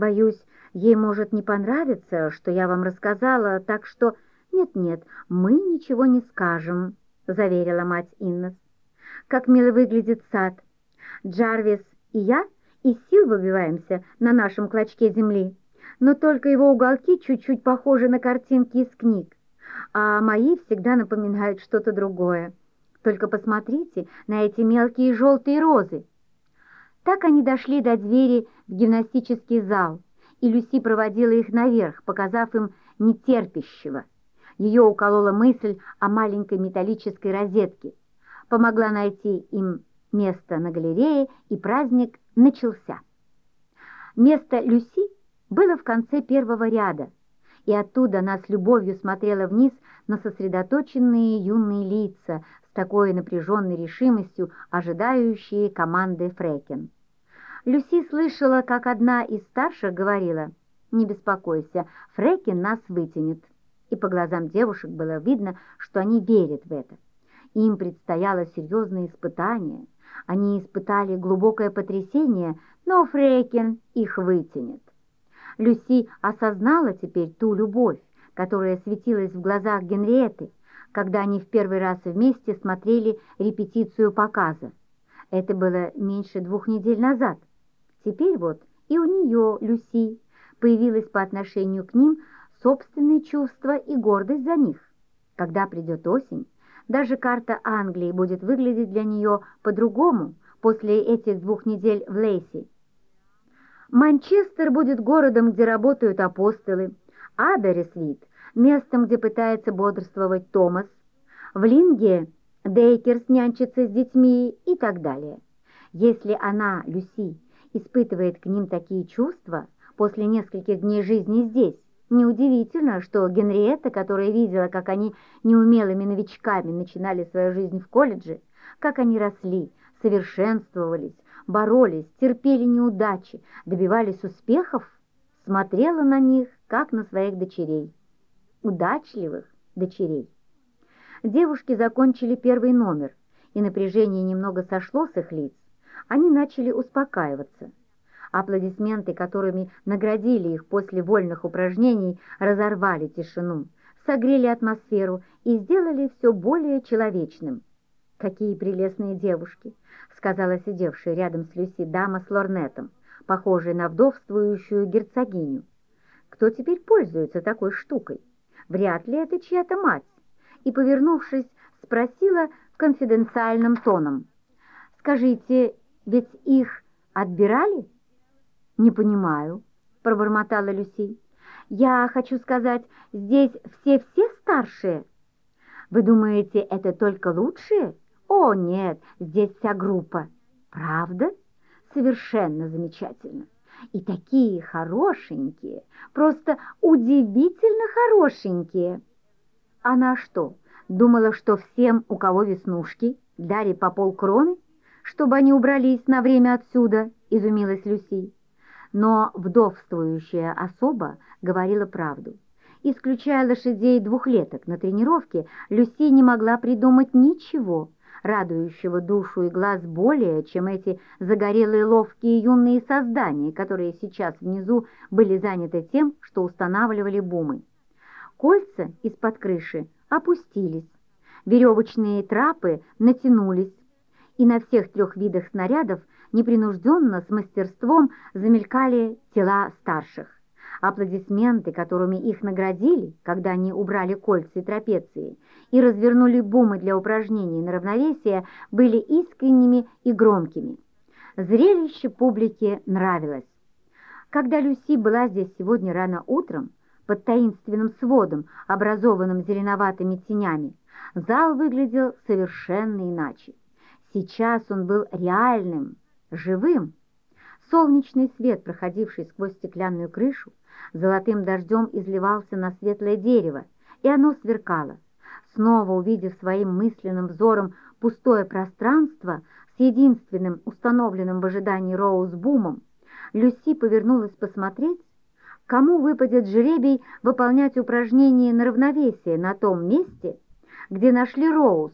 Боюсь, ей может не понравиться, что я вам рассказала, так что... Нет-нет, мы ничего не скажем, — заверила мать Иннес. Как мило выглядит сад. Джарвис и я из сил выбиваемся на нашем клочке земли, но только его уголки чуть-чуть похожи на картинки из книг, а мои всегда напоминают что-то другое. Только посмотрите на эти мелкие желтые розы. Так они дошли до двери в гимнастический зал, и Люси проводила их наверх, показав им нетерпящего. Ее уколола мысль о маленькой металлической розетке, помогла найти им место на галерее, и праздник начался. Место Люси было в конце первого ряда, и оттуда она с любовью смотрела вниз на сосредоточенные юные лица такой напряженной решимостью, ожидающие команды Фрекен. Люси слышала, как одна из старших говорила, «Не беспокойся, Фрекен нас вытянет». И по глазам девушек было видно, что они верят в это. Им предстояло серьезное испытание. Они испытали глубокое потрясение, но Фрейкин их вытянет. Люси осознала теперь ту любовь, которая светилась в глазах Генриетты, когда они в первый раз вместе смотрели репетицию показа. Это было меньше двух недель назад. Теперь вот и у нее, Люси, появилось по отношению к ним собственные чувства и гордость за них. Когда придет осень, даже карта Англии будет выглядеть для нее по-другому после этих двух недель в Лейси. Манчестер будет городом, где работают апостолы, а Бересвит – местом, где пытается бодрствовать Томас, в Линге Дейкерс нянчится с детьми и так далее. Если она, Люси, испытывает к ним такие чувства после нескольких дней жизни здесь, Неудивительно, что Генриетта, которая видела, как они неумелыми новичками начинали свою жизнь в колледже, как они росли, совершенствовались, боролись, терпели неудачи, добивались успехов, смотрела на них, как на своих дочерей. Удачливых дочерей. Девушки закончили первый номер, и напряжение немного сошло с их лиц. Они начали успокаиваться. Аплодисменты, которыми наградили их после вольных упражнений, разорвали тишину, согрели атмосферу и сделали все более человечным. «Какие прелестные девушки!» — сказала сидевшая рядом с Люси дама с лорнетом, похожая на вдовствующую герцогиню. «Кто теперь пользуется такой штукой? Вряд ли это чья-то мать!» И, повернувшись, спросила конфиденциальным тоном. «Скажите, ведь их отбирали?» «Не понимаю», — пробормотала Люси. «Я хочу сказать, здесь все-все старшие». «Вы думаете, это только лучшие?» «О, нет, здесь вся группа». «Правда? Совершенно замечательно. И такие хорошенькие, просто удивительно хорошенькие». Она что, думала, что всем, у кого веснушки, дали по полкроны, чтобы они убрались на время отсюда?» — изумилась Люси. Но вдовствующая особа говорила правду. Исключая лошадей двухлеток на тренировке, Люси не могла придумать ничего, радующего душу и глаз более, чем эти загорелые ловкие юные создания, которые сейчас внизу были заняты тем, что устанавливали бумы. Кольца из-под крыши опустились, веревочные трапы натянулись, и на всех трех видах снарядов непринужденно, с мастерством замелькали тела старших. Аплодисменты, которыми их наградили, когда они убрали кольца и трапеции, и развернули бумы для упражнений на равновесие, были искренними и громкими. Зрелище публике нравилось. Когда Люси была здесь сегодня рано утром, под таинственным сводом, образованным зеленоватыми тенями, зал выглядел совершенно иначе. Сейчас он был реальным, живым. Солнечный свет, проходивший сквозь стеклянную крышу, золотым дождем изливался на светлое дерево, и оно сверкало. Снова увидев своим мысленным взором пустое пространство с единственным установленным в ожидании Роуз-бумом, Люси повернулась посмотреть, кому выпадет жребий выполнять упражнение на равновесие на том месте, где нашли Роуз,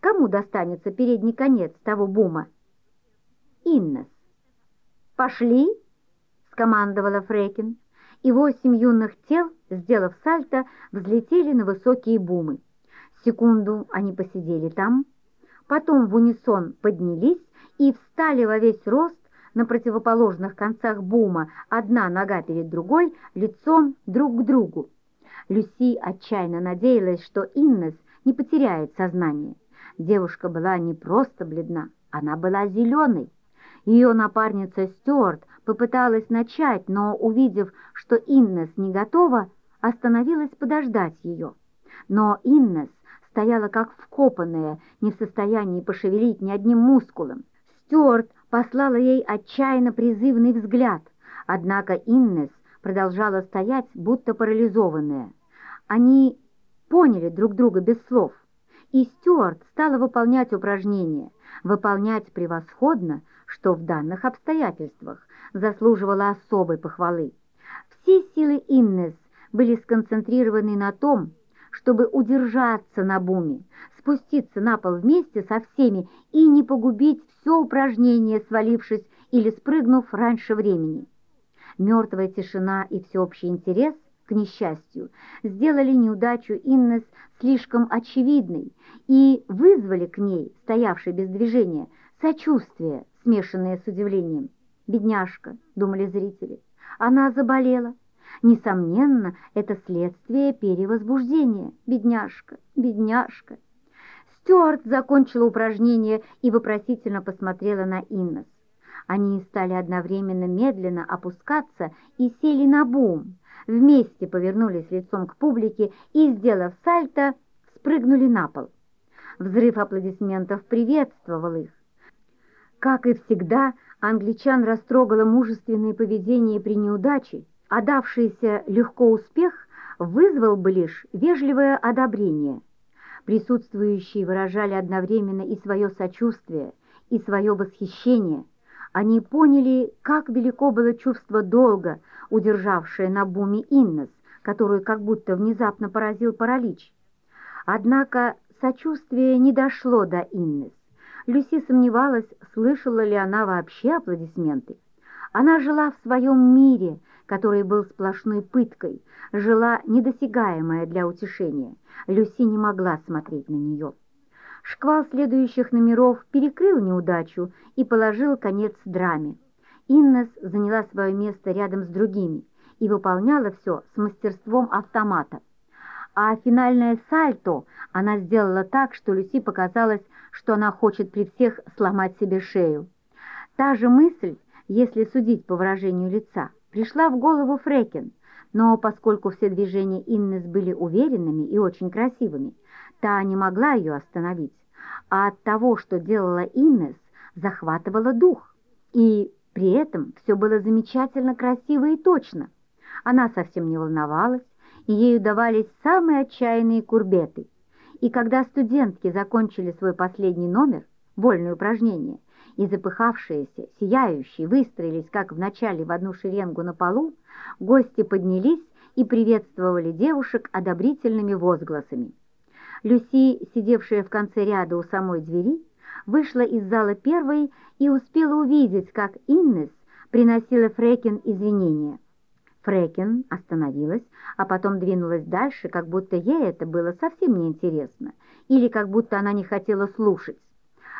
кому достанется передний конец того бума. Иннес. «Пошли?» — скомандовала Фрекин, и восемь юных тел, сделав сальто, взлетели на высокие бумы. Секунду они посидели там, потом в унисон поднялись и встали во весь рост на противоположных концах бума, одна нога перед другой, лицом друг к другу. Люси отчаянно надеялась, что Иннес не потеряет сознание. Девушка была не просто бледна, она была зеленой. Ее напарница Стюарт попыталась начать, но, увидев, что Иннес не готова, остановилась подождать ее. Но Иннес стояла как вкопанная, не в состоянии пошевелить ни одним мускулом. Стюарт послала ей отчаянно призывный взгляд, однако Иннес продолжала стоять, будто парализованная. Они поняли друг друга без слов, и Стюарт стала выполнять упражнения, выполнять превосходно, что в данных обстоятельствах заслуживало особой похвалы. Все силы Иннес были сконцентрированы на том, чтобы удержаться на буме, спуститься на пол вместе со всеми и не погубить все упражнение, свалившись или спрыгнув раньше времени. Мертвая тишина и всеобщий интерес, к несчастью, сделали неудачу Иннес слишком очевидной и вызвали к ней, стоявшей без движения, сочувствие, смешанное с удивлением. «Бедняжка», — думали зрители, — «она заболела». Несомненно, это следствие перевозбуждения. Бедняжка, бедняжка. Стюарт закончила упражнение и вопросительно посмотрела на Иннес. Они стали одновременно медленно опускаться и сели на бум. Вместе повернулись лицом к публике и, сделав сальто, спрыгнули на пол. Взрыв аплодисментов приветствовал их. Как и всегда, англичан растрогало мужественное поведение при неудаче, а давшийся легко успех вызвал бы лишь вежливое одобрение. Присутствующие выражали одновременно и свое сочувствие, и свое восхищение. Они поняли, как велико было чувство долга, удержавшее на буме Иннес, которую как будто внезапно поразил паралич. Однако сочувствие не дошло до Иннес. Люси сомневалась, слышала ли она вообще аплодисменты. Она жила в своем мире, который был сплошной пыткой, жила недосягаемая для утешения. Люси не могла смотреть на нее. Шквал следующих номеров перекрыл неудачу и положил конец драме. Иннес заняла свое место рядом с другими и выполняла все с мастерством автомата. А финальное сальто она сделала так, что Люси показалось, что она хочет при всех сломать себе шею. Та же мысль, если судить по выражению лица – пришла в голову Фрекен, но поскольку все движения Иннес были уверенными и очень красивыми, та не могла ее остановить, а от того, что делала Иннес, захватывала дух. И при этом все было замечательно красиво и точно. Она совсем не волновалась, ею давались самые отчаянные курбеты. И когда студентки закончили свой последний номер, вольное упражнение, и запыхавшиеся, сияющие, выстроились, как в начале, в одну шеренгу на полу, гости поднялись и приветствовали девушек одобрительными возгласами. Люси, сидевшая в конце ряда у самой двери, вышла из зала первой и успела увидеть, как Иннес приносила Фрекин извинения. Фрекин остановилась, а потом двинулась дальше, как будто ей это было совсем неинтересно, или как будто она не хотела слушать.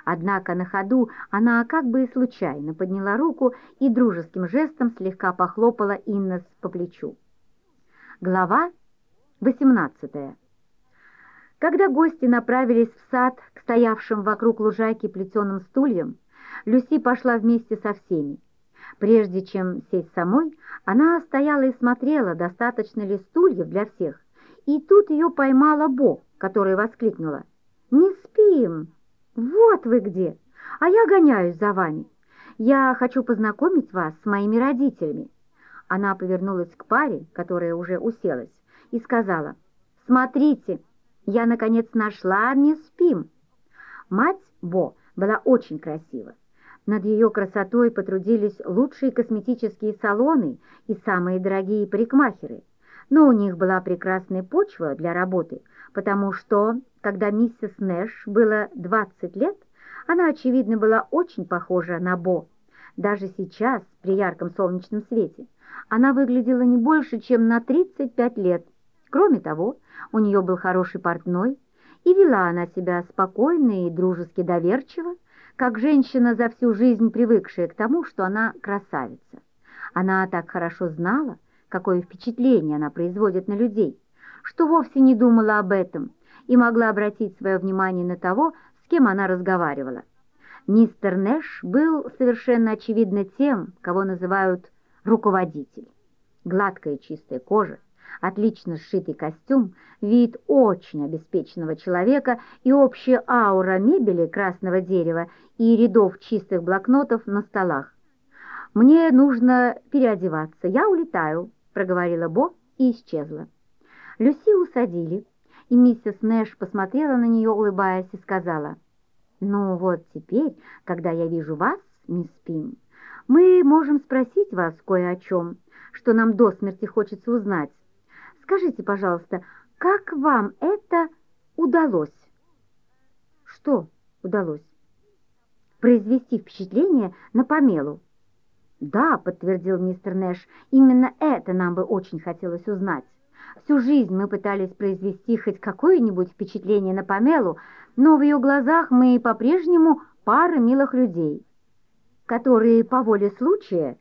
Однако на ходу она как бы и случайно подняла руку и дружеским жестом слегка похлопала Иннес по плечу. Глава 18 Когда гости направились в сад к стоявшим вокруг лужайки плетеным стульям, Люси пошла вместе со всеми. Прежде чем сесть самой, она стояла и смотрела, достаточно ли стульев для всех, и тут ее поймала Бо, которая воскликнула «Не спим!» «Вот вы где! А я гоняюсь за вами. Я хочу познакомить вас с моими родителями». Она повернулась к паре, которая уже уселась, и сказала, «Смотрите, я, наконец, нашла мисс Пим». Мать Бо была очень красива. Над ее красотой потрудились лучшие косметические салоны и самые дорогие парикмахеры. Но у них была прекрасная почва для работы, потому что когда миссис Нэш было 20 лет, она, очевидно, была очень похожа на Бо. Даже сейчас, при ярком солнечном свете, она выглядела не больше, чем на 35 лет. Кроме того, у нее был хороший портной, и вела она себя спокойно и дружески доверчиво, как женщина за всю жизнь привыкшая к тому, что она красавица. Она так хорошо знала, какое впечатление она производит на людей, что вовсе не думала об этом и могла обратить свое внимание на того, с кем она разговаривала. Мистер Нэш был совершенно очевидно тем, кого называют руководитель. Гладкая чистая кожа, отлично сшитый костюм, вид очень обеспеченного человека и общая аура мебели красного дерева и рядов чистых блокнотов на столах. «Мне нужно переодеваться, я улетаю», — проговорила Бо и исчезла. Люси усадили, и миссис Нэш посмотрела на нее, улыбаясь, и сказала, «Ну вот теперь, когда я вижу вас, мисс Пим, мы можем спросить вас кое о чем, что нам до смерти хочется узнать. Скажите, пожалуйста, как вам это удалось?» «Что удалось?» «Произвести впечатление на Памелу». «Да», — подтвердил мистер Нэш, — «именно это нам бы очень хотелось узнать. Всю жизнь мы пытались произвести хоть какое-нибудь впечатление на Памелу, но в ее глазах мы по-прежнему пара милых людей, которые по воле случая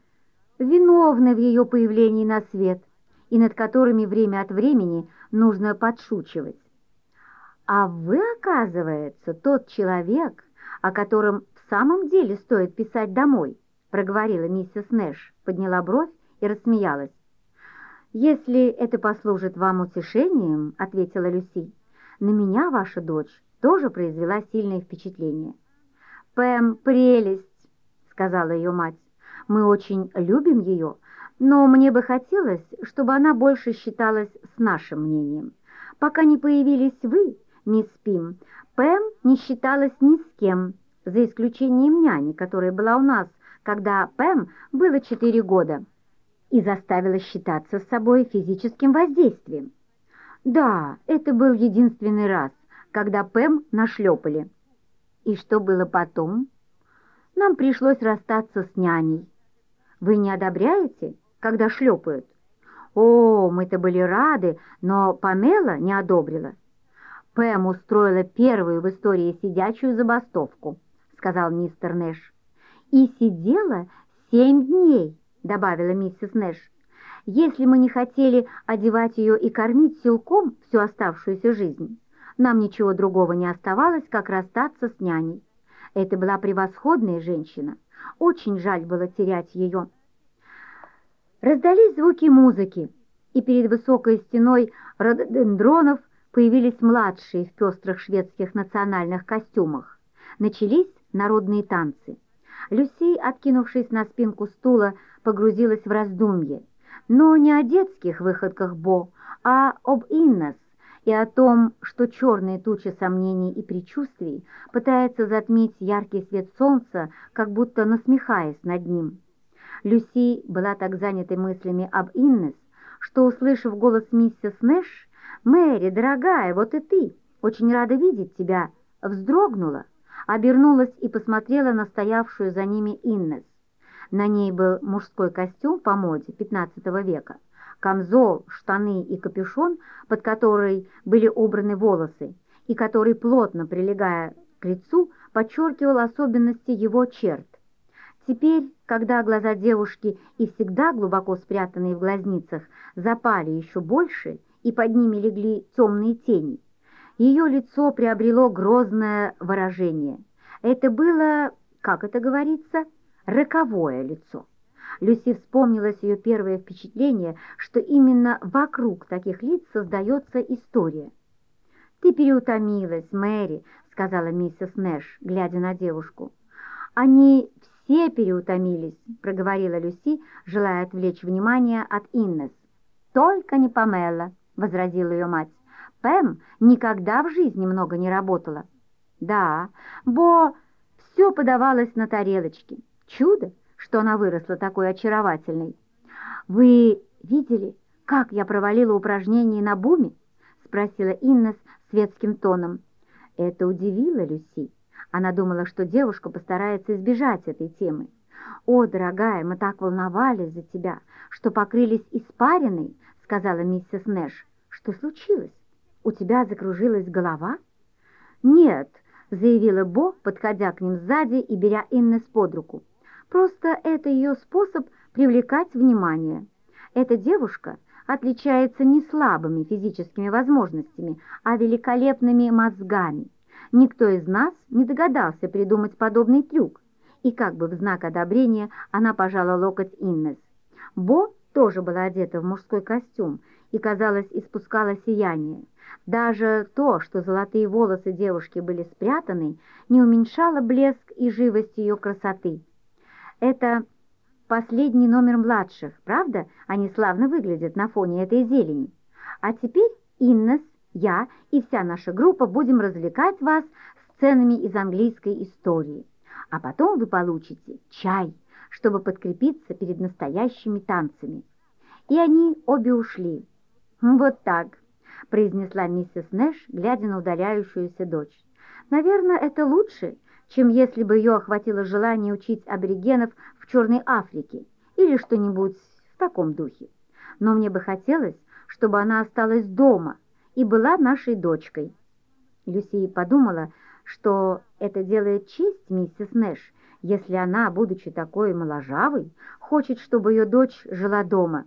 виновны в ее появлении на свет и над которыми время от времени нужно подшучивать. А вы, оказывается, тот человек, о котором в самом деле стоит писать домой, проговорила миссис Нэш, подняла бровь и рассмеялась. «Если это послужит вам утешением», — ответила Люси, — «на меня ваша дочь тоже произвела сильное впечатление». «Пэм — прелесть», — сказала ее мать. «Мы очень любим ее, но мне бы хотелось, чтобы она больше считалась с нашим мнением. Пока не появились вы, мисс Пим, Пэм не считалась ни с кем, за исключением няни, которая была у нас, когда Пэм было четыре года» и заставила считаться с собой физическим воздействием. Да, это был единственный раз, когда Пэм нашлепали. И что было потом? Нам пришлось расстаться с няней. Вы не одобряете, когда шлепают? О, мы-то были рады, но Памела не одобрила. Пэм устроила первую в истории сидячую забастовку, сказал мистер Нэш. И сидела семь дней. — добавила миссис Нэш. «Если мы не хотели одевать ее и кормить силком всю оставшуюся жизнь, нам ничего другого не оставалось, как расстаться с няней. Это была превосходная женщина. Очень жаль было терять ее». Раздались звуки музыки, и перед высокой стеной рододендронов появились младшие в пестрых шведских национальных костюмах. Начались народные танцы. Люси, откинувшись на спинку стула, погрузилась в раздумье, но не о детских выходках Бо, а об Иннес и о том, что черные тучи сомнений и предчувствий пытается затмить яркий свет солнца, как будто насмехаясь над ним. Люси была так занятой мыслями об Иннес, что, услышав голос миссис Нэш, «Мэри, дорогая, вот и ты, очень рада видеть тебя», вздрогнула, обернулась и посмотрела на стоявшую за ними Иннес. На ней был мужской костюм по моде XV века, камзол, штаны и капюшон, под который были убраны волосы, и который, плотно прилегая к лицу, подчеркивал особенности его черт. Теперь, когда глаза девушки и всегда глубоко спрятанные в глазницах запали еще больше, и под ними легли темные тени, ее лицо приобрело грозное выражение. Это было, как это говорится, роковое лицо. Люси вспомнилось ее первое впечатление, что именно вокруг таких лиц создается история. «Ты переутомилась, Мэри», — сказала миссис Нэш, глядя на девушку. «Они все переутомились», — проговорила Люси, желая отвлечь внимание от Иннес. «Только не Памела», — возразила ее мать. «Пэм никогда в жизни много не работала». «Да, Бо все подавалось на тарелочке». Чудо, что она выросла такой очаровательной. «Вы видели, как я провалила упражнение на буме?» — спросила Инна светским тоном. Это удивило Люси. Она думала, что девушка постарается избежать этой темы. «О, дорогая, мы так волновались за тебя, что покрылись испариной», — сказала миссис Нэш. «Что случилось? У тебя закружилась голова?» «Нет», — заявила Бо, подходя к ним сзади и беря Иннес под руку. «Просто это ее способ привлекать внимание. Эта девушка отличается не слабыми физическими возможностями, а великолепными мозгами. Никто из нас не догадался придумать подобный трюк, и как бы в знак одобрения она пожала локоть Иннес. Бо тоже была одета в мужской костюм и, казалось, испускала сияние. Даже то, что золотые волосы девушки были спрятаны, не уменьшало блеск и живость ее красоты. Это последний номер младших, правда? Они славно выглядят на фоне этой зелени. А теперь Иннес, я и вся наша группа будем развлекать вас сценами из английской истории. А потом вы получите чай, чтобы подкрепиться перед настоящими танцами. И они обе ушли. Вот так, произнесла миссис Нэш, глядя на удаляющуюся дочь. Наверное, это лучше, чем если бы ее охватило желание учить аборигенов в Черной Африке или что-нибудь в таком духе. Но мне бы хотелось, чтобы она осталась дома и была нашей дочкой. Люси подумала, что это делает честь миссис Нэш, если она, будучи такой моложавой, хочет, чтобы ее дочь жила дома.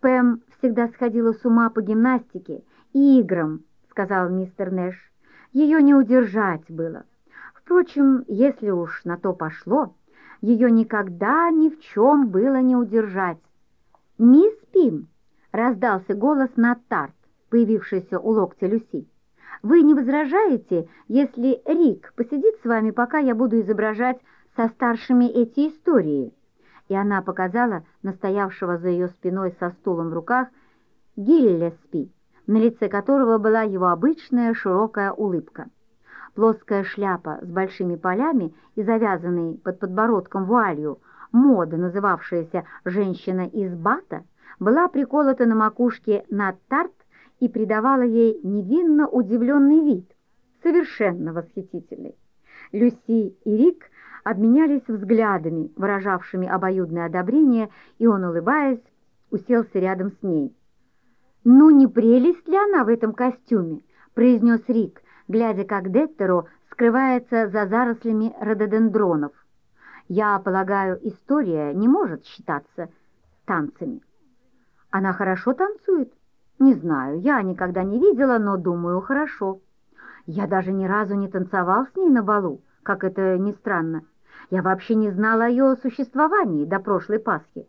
Пэм всегда сходила с ума по гимнастике и играм, сказал мистер Нэш. Ее не удержать было. Впрочем, если уж на то пошло, ее никогда ни в чем было не удержать. «Мисс Пим!» — раздался голос Нат Тарт, появившийся у локтя Люси. «Вы не возражаете, если Рик посидит с вами, пока я буду изображать со старшими эти истории?» И она показала настоявшего за ее спиной со стулом в руках Гиллеспи, на лице которого была его обычная широкая улыбка. Плоская шляпа с большими полями и завязанной под подбородком вуалью, мода, называвшаяся «женщина из бата», была приколота на макушке на тарт и придавала ей невинно удивленный вид, совершенно восхитительный. Люси и Рик обменялись взглядами, выражавшими обоюдное одобрение, и он, улыбаясь, уселся рядом с ней. «Ну, не прелесть ли она в этом костюме?» — произнес Рик, глядя, как Деттеро скрывается за зарослями рододендронов. Я полагаю, история не может считаться танцами. Она хорошо танцует? Не знаю, я никогда не видела, но думаю, хорошо. Я даже ни разу не танцевал с ней на балу, как это ни странно. Я вообще не знала о ее существовании до прошлой Пасхи.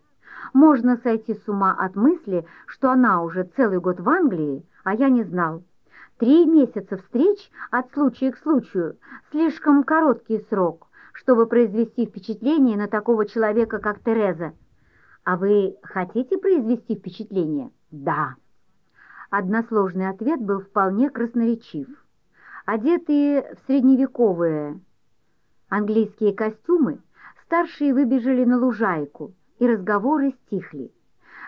Можно сойти с ума от мысли, что она уже целый год в Англии, а я не знал. Три месяца встреч от случая к случаю – слишком короткий срок, чтобы произвести впечатление на такого человека, как Тереза. А вы хотите произвести впечатление? Да. Односложный ответ был вполне красноречив. Одетые в средневековые английские костюмы, старшие выбежали на лужайку, и разговоры стихли.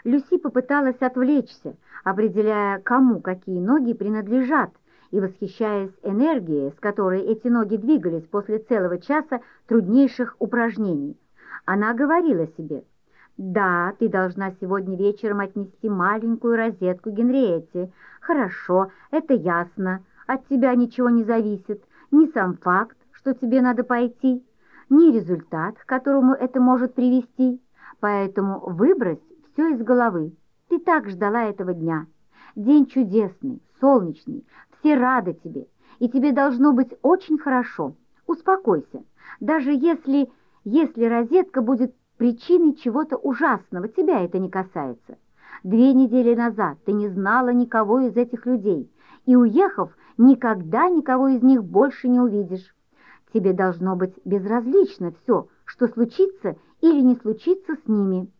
Люси попыталась отвлечься, определяя, кому какие ноги принадлежат, и восхищаясь энергией, с которой эти ноги двигались после целого часа труднейших упражнений. Она говорила себе, «Да, ты должна сегодня вечером отнести маленькую розетку Генриетте. Хорошо, это ясно. От тебя ничего не зависит, ни сам факт, что тебе надо пойти, ни результат, к которому это может привести. Поэтому выбрось все из головы. Ты так ждала этого дня. День чудесный, солнечный, все рады тебе, и тебе должно быть очень хорошо. Успокойся, даже если, если розетка будет причиной чего-то ужасного, тебя это не касается. Две недели назад ты не знала никого из этих людей, и, уехав, никогда никого из них больше не увидишь. Тебе должно быть безразлично все, что случится или не случится с ними.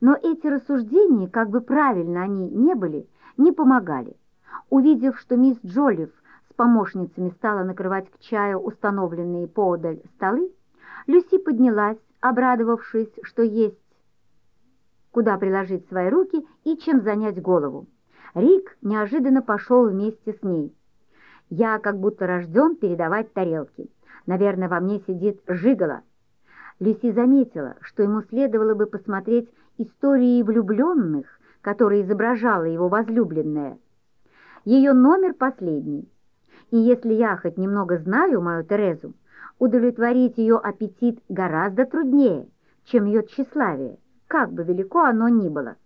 Но эти рассуждения, как бы правильно они не были, не помогали. Увидев, что мисс Джолиф с помощницами стала накрывать к чаю установленные поодаль столы, Люси поднялась, обрадовавшись, что есть куда приложить свои руки и чем занять голову. Рик неожиданно пошел вместе с ней. «Я как будто рожден передавать тарелки. Наверное, во мне сидит жигало». Люси заметила, что ему следовало бы посмотреть истории влюбленных, которые изображала его возлюбленная. Ее номер последний. И если я хоть немного знаю мою Терезу, удовлетворить ее аппетит гораздо труднее, чем ее тщеславие, как бы велико оно ни было.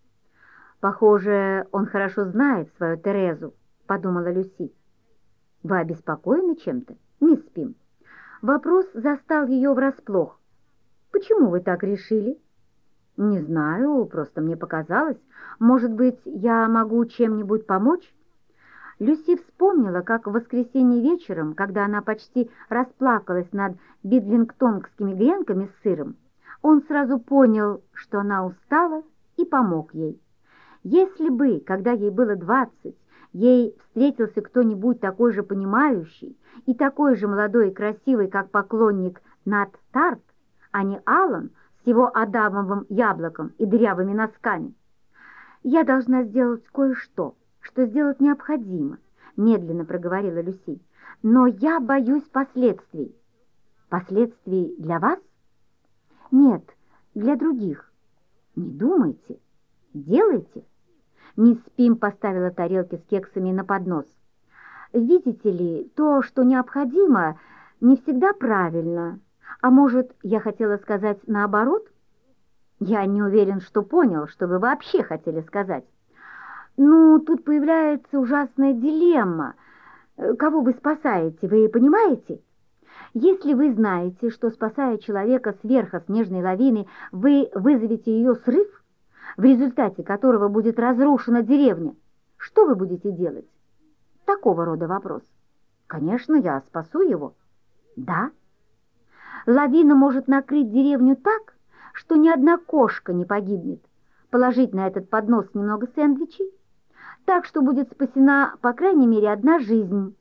«Похоже, он хорошо знает свою Терезу», — подумала Люси. «Вы обеспокоены чем-то, мисс Пим?» Вопрос застал ее врасплох. «Почему вы так решили?» «Не знаю, просто мне показалось. Может быть, я могу чем-нибудь помочь?» Люси вспомнила, как в воскресенье вечером, когда она почти расплакалась над бидлингтонгскими гренками с сыром, он сразу понял, что она устала, и помог ей. Если бы, когда ей было двадцать, ей встретился кто-нибудь такой же понимающий и такой же молодой и красивый, как поклонник Нат Тарт, а не Аллан с его адамовым яблоком и дырявыми носками, я должна сделать кое-что, что сделать необходимо, медленно проговорила Люси. Но я боюсь последствий. Последствий для вас? Нет, для других. Не думайте, делайте. Мисс Пим поставила тарелки с кексами на поднос. Видите ли, то, что необходимо, не всегда правильно. А может, я хотела сказать наоборот? Я не уверен, что понял, что вы вообще хотели сказать. Ну, тут появляется ужасная дилемма. Э, кого вы спасаете, вы понимаете? Если вы знаете, что, спасая человека с снежной лавины, вы вызовете ее срыв, в результате которого будет разрушена деревня, что вы будете делать? Такого рода вопрос. Конечно, я спасу его. Да. Лавина может накрыть деревню так, что ни одна кошка не погибнет. Положить на этот поднос немного сэндвичей, так что будет спасена, по крайней мере, одна жизнь.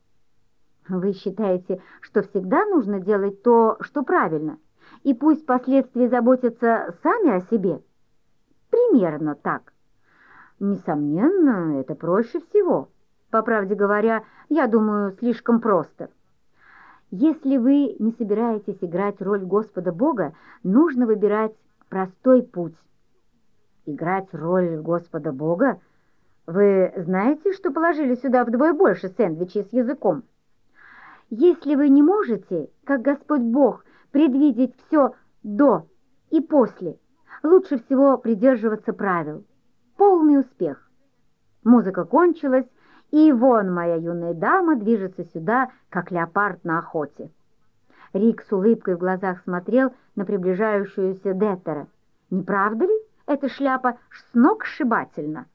Вы считаете, что всегда нужно делать то, что правильно, и пусть последствия заботятся сами о себе? Примерно так. Несомненно, это проще всего. По правде говоря, я думаю, слишком просто. Если вы не собираетесь играть роль Господа Бога, нужно выбирать простой путь. Играть роль Господа Бога — вы знаете, что положили сюда вдвое больше сэндвичей с языком? Если вы не можете, как Господь Бог, предвидеть все до и после, лучше всего придерживаться правил. Полный успех. Музыка кончилась, и вон моя юная дама движется сюда, как леопард на охоте. Рик с улыбкой в глазах смотрел на приближающуюся Деттера. «Не правда ли? Эта шляпа сногсшибательна!»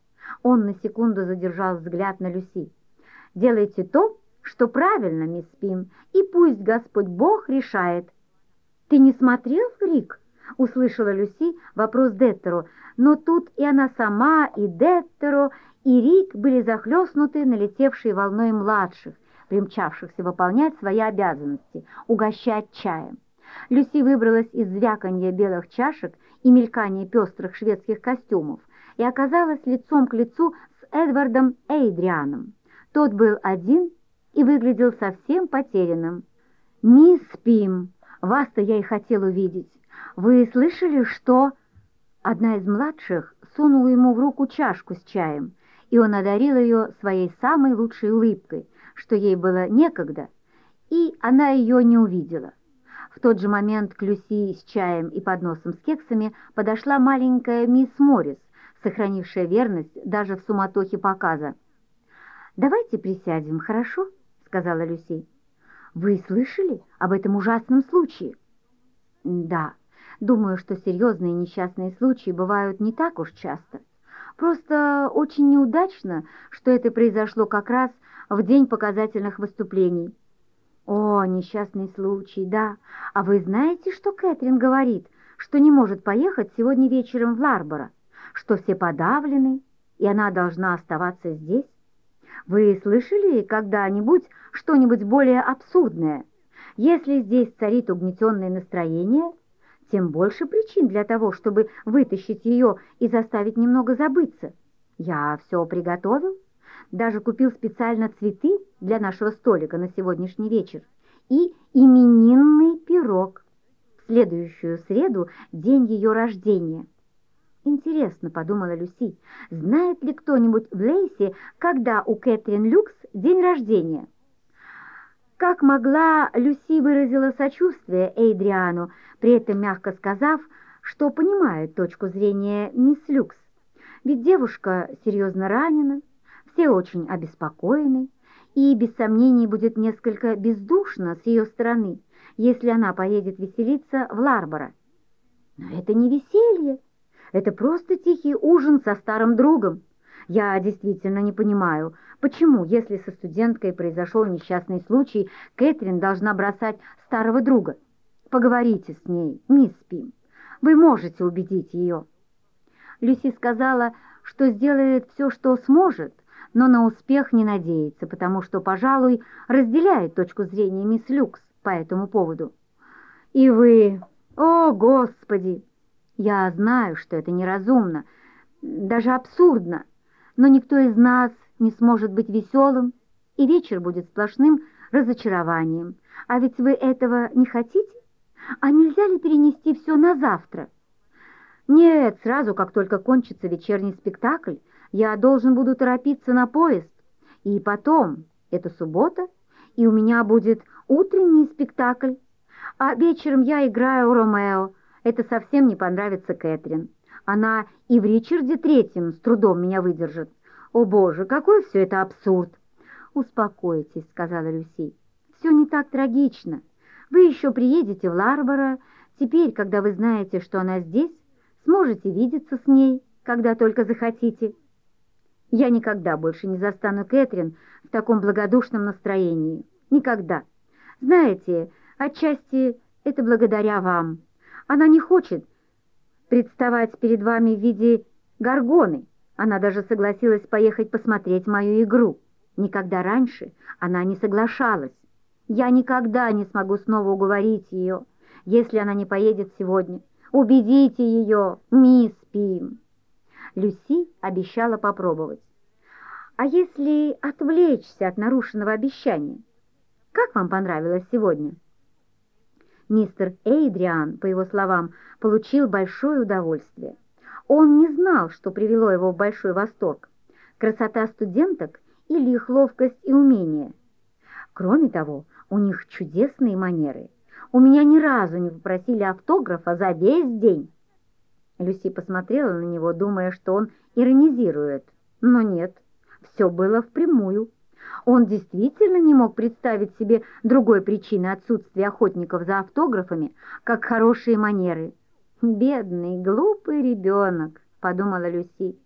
Он на секунду задержал взгляд на Люси. «Делайте то, что правильно, мисс Пим, и пусть Господь Бог решает». «Ты не смотрел, Рик?» — услышала Люси вопрос Деттеру, но тут и она сама, и Деттеро, и Рик были захлестнуты налетевшей волной младших, примчавшихся выполнять свои обязанности — угощать чаем. Люси выбралась из звяканья белых чашек и мелькания пестрых шведских костюмов, и оказалась лицом к лицу с Эдвардом Эйдрианом. Тот был один и выглядел совсем потерянным. «Мисс Пим, вас-то я и хотел увидеть. Вы слышали, что...» Одна из младших сунула ему в руку чашку с чаем, и он одарил ее своей самой лучшей улыбкой, что ей было некогда, и она ее не увидела. В тот же момент к Люси с чаем и подносом с кексами подошла маленькая мисс Моррис, сохранившая верность даже в суматохе показа. «Давайте присядем, хорошо?» — сказала Люси. «Вы слышали об этом ужасном случае?» «Да, думаю, что серьезные несчастные случаи бывают не так уж часто. Просто очень неудачно, что это произошло как раз в день показательных выступлений». «О, несчастный случай, да. А вы знаете, что Кэтрин говорит, что не может поехать сегодня вечером в Ларборо?» Что все подавлены, и она должна оставаться здесь? Вы слышали когда-нибудь что-нибудь более абсурдное? Если здесь царит угнетенное настроение, тем больше причин для того, чтобы вытащить ее и заставить немного забыться. Я все приготовил, даже купил специально цветы для нашего столика на сегодняшний вечер и именинный пирог. следующую среду день ее рождения. Интересно, подумала Люси, знает ли кто-нибудь в Лейсе, когда у Кэтрин Люкс день рождения? Как могла, Люси выразила сочувствие Эйдриану, при этом мягко сказав, что понимает точку зрения мисс Люкс. Ведь девушка серьезно ранена, все очень обеспокоены, и без сомнений будет несколько бездушно с ее стороны, если она поедет веселиться в Ларборо. Но это не веселье, это просто тихий ужин со старым другом. Я действительно не понимаю, почему, если со студенткой произошел несчастный случай, Кэтрин должна бросать старого друга. Поговорите с ней, мисс Пим. Вы можете убедить ее. Люси сказала, что сделает все, что сможет, но на успех не надеется, потому что, пожалуй, разделяет точку зрения мисс Люкс по этому поводу. И вы... О, Господи! Я знаю, что это неразумно, даже абсурдно, но никто из нас не сможет быть веселым, и вечер будет сплошным разочарованием. А ведь вы этого не хотите? А нельзя ли перенести все на завтра? Нет, сразу, как только кончится вечерний спектакль, я должен буду торопиться на поезд. И потом, это суббота, и у меня будет утренний спектакль, а вечером я играю Ромео, это совсем не понравится Кэтрин. Она и в Ричарде Третьем с трудом меня выдержит. О, Боже, какой все это абсурд! Успокойтесь, сказала Люси. Все не так трагично. Вы еще приедете в Ларборо. Теперь, когда вы знаете, что она здесь, сможете видеться с ней, когда только захотите. Я никогда больше не застану Кэтрин в таком благодушном настроении. Никогда. Знаете, отчасти это благодаря вам. Она не хочет представать перед вами в виде горгоны. Она даже согласилась поехать посмотреть мою игру. Никогда раньше она не соглашалась. Я никогда не смогу снова уговорить ее, если она не поедет сегодня. Убедите ее, мисс Пим. Люси обещала попробовать. А если отвлечься от нарушенного обещания? Как вам понравилось сегодня? Мистер Эйдриан, по его словам, получил большое удовольствие. Он не знал, что привело его в большой восторг. Красота студенток или их ловкость и умение. Кроме того, у них чудесные манеры. У меня ни разу не попросили автографа за весь день. Люси посмотрела на него, думая, что он иронизирует. Но нет, все было впрямую. Он действительно не мог представить себе другой причины отсутствия охотников за автографами, как хорошие манеры. «Бедный, глупый ребенок», — подумала Люси,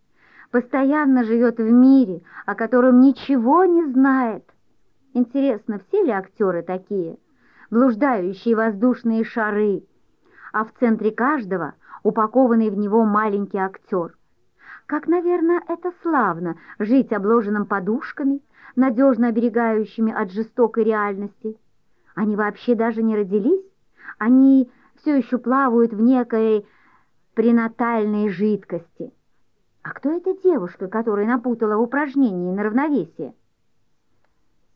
«постоянно живет в мире, о котором ничего не знает. Интересно, все ли актеры такие? Блуждающие воздушные шары, а в центре каждого упакованный в него маленький актер. Как, наверное, это славно — жить обложенным подушками, надежно оберегающими от жестокой реальности. Они вообще даже не родились, они все еще плавают в некой пренатальной жидкости. А кто эта девушка, которая напутала в упражнении на равновесие?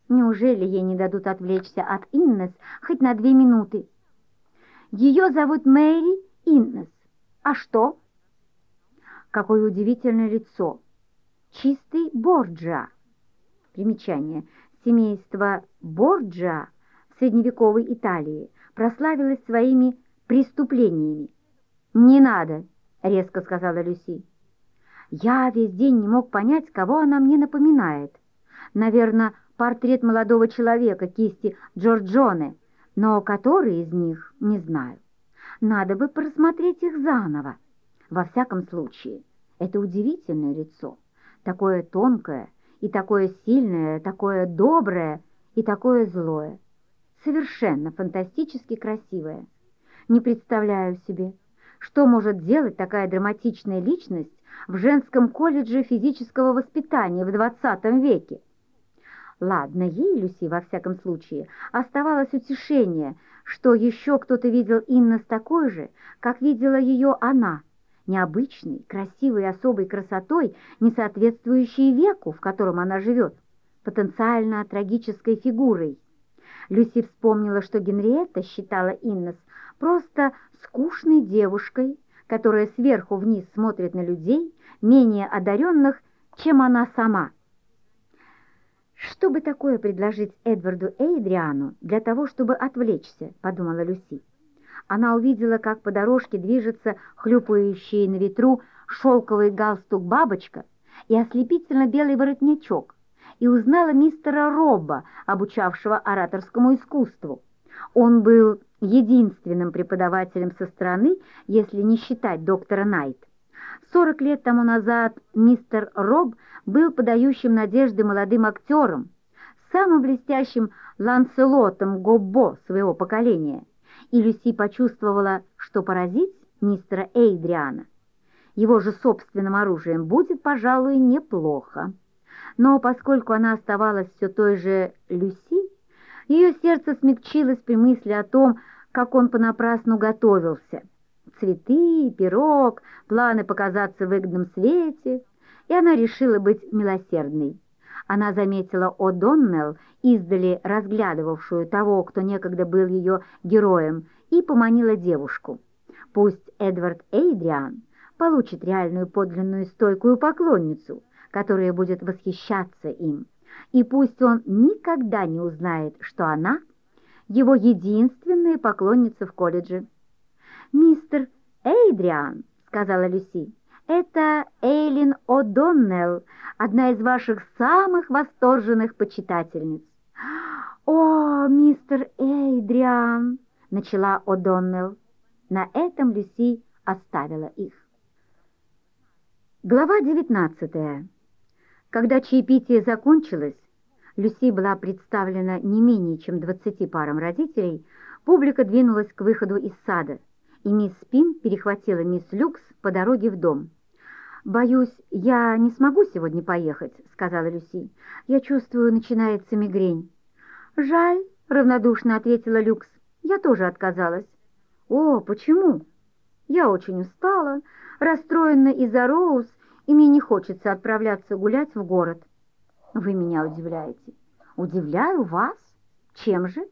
Неужели ей не дадут отвлечься от Иннес хоть на две минуты? Ее зовут Мэри Иннес. А что? Какое удивительное лицо! Чистый Борджа. Примечание. Семейство Борджа в средневековой Италии прославилось своими преступлениями. «Не надо», — резко сказала Люси. «Я весь день не мог понять, кого она мне напоминает. Наверное, портрет молодого человека кисти Джорджоне, но который из них, не знаю. Надо бы просмотреть их заново. Во всяком случае, это удивительное лицо, такое тонкое, и такое сильное, такое доброе и такое злое. Совершенно фантастически красивое. Не представляю себе, что может делать такая драматичная личность в женском колледже физического воспитания в 20 веке. Ладно, ей, Люси, во всяком случае, оставалось утешение, что еще кто-то видел Инна с такой же, как видела ее она – необычной, красивой особой красотой, не соответствующей веку, в котором она живет, потенциально трагической фигурой. Люси вспомнила, что Генриетта считала Иннес просто скучной девушкой, которая сверху вниз смотрит на людей, менее одаренных, чем она сама. «Что бы такое предложить Эдварду Эйдриану для того, чтобы отвлечься?» — подумала Люси. Она увидела, как по дорожке движется хлюпающий на ветру шелковый галстук бабочка и ослепительно белый воротничок, и узнала мистера Робба, обучавшего ораторскому искусству. Он был единственным преподавателем со стороны, если не считать доктора Найт. Сорок лет тому назад мистер Роб был подающим надежды молодым актером, самым блестящим Ланселотом Гоббо своего поколения, и Люси почувствовала, что поразить мистера Эйдриана его же собственным оружием будет, пожалуй, неплохо. Но поскольку она оставалась все той же Люси, ее сердце смягчилось при мысли о том, как он понапрасну готовился. Цветы, пирог, планы показаться в выгодном свете, и она решила быть милосердной. Она заметила О'Доннелл, издали разглядывавшую того, кто некогда был ее героем, и поманила девушку. Пусть Эдвард Эйдриан получит реальную подлинную стойкую поклонницу, которая будет восхищаться им, и пусть он никогда не узнает, что она его единственная поклонница в колледже. «Мистер Эйдриан», — сказала Люси, — «это Эйлин О'Доннелл, одна из ваших самых восторженных почитательниц». «О, мистер Эйдриан», — начала О'Доннелл. На этом Люси оставила их. Глава 19. Когда чаепитие закончилось, Люси была представлена не менее чем 20 парам родителей, публика двинулась к выходу из сада, и мисс Спин перехватила мисс Люкс по дороге в дом. «Боюсь, я не смогу сегодня поехать», — сказала Люси. «Я чувствую, начинается мигрень». «Жаль», — равнодушно ответила Люкс. «Я тоже отказалась». «О, почему?» «Я очень устала, расстроена из-за Роуз, и мне не хочется отправляться гулять в город. Вы меня удивляете. Удивляю вас? Чем же?